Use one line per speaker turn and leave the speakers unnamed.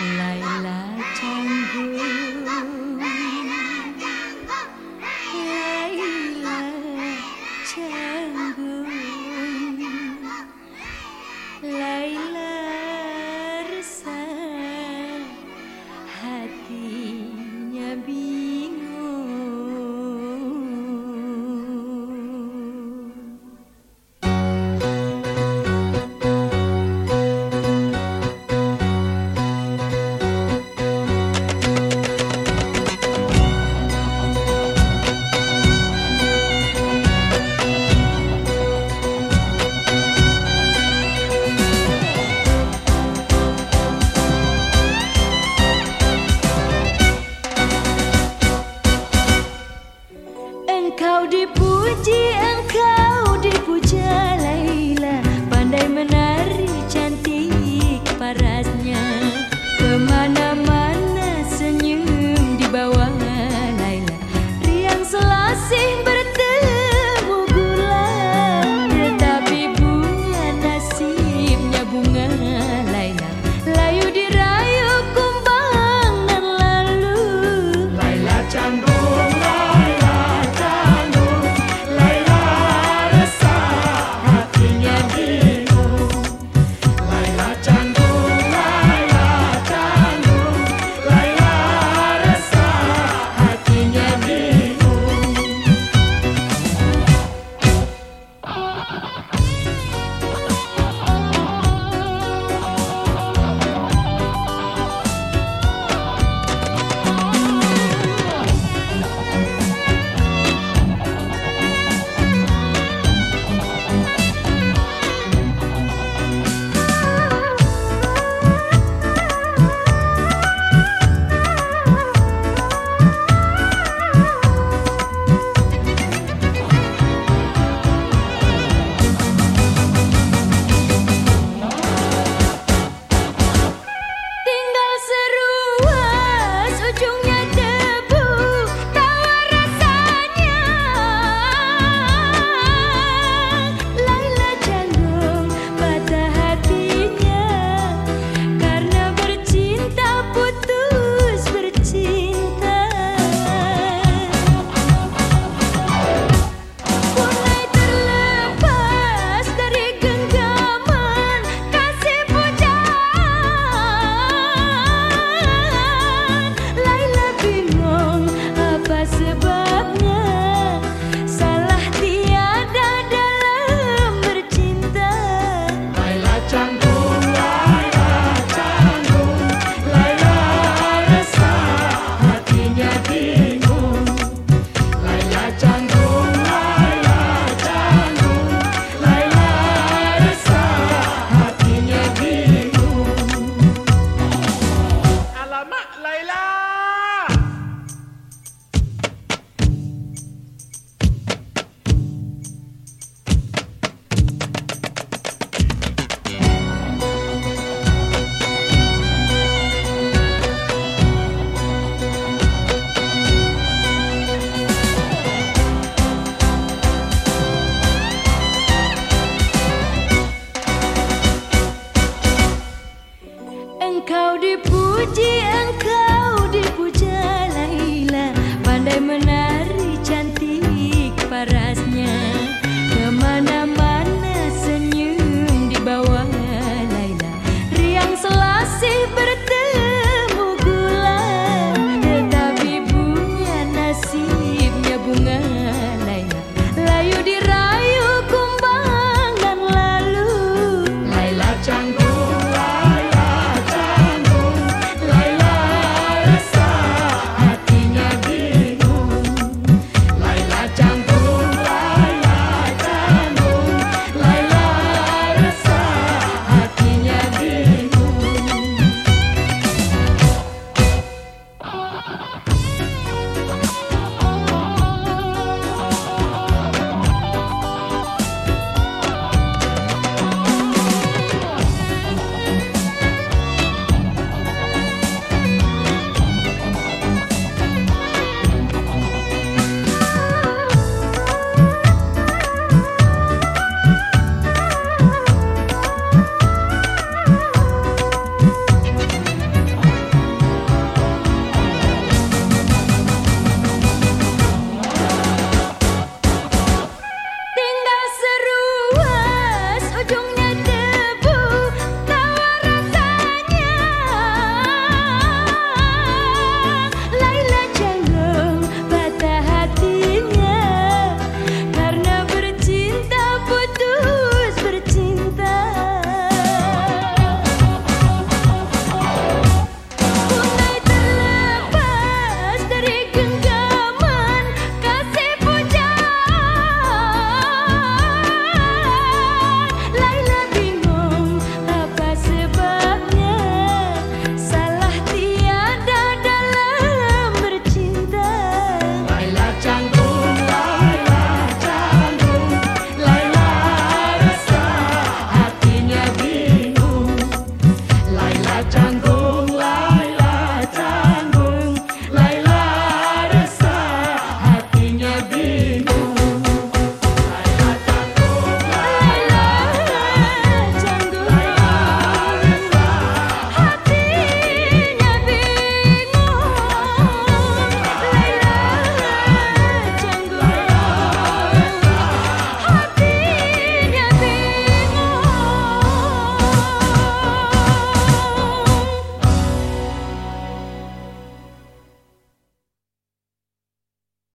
lại là trong.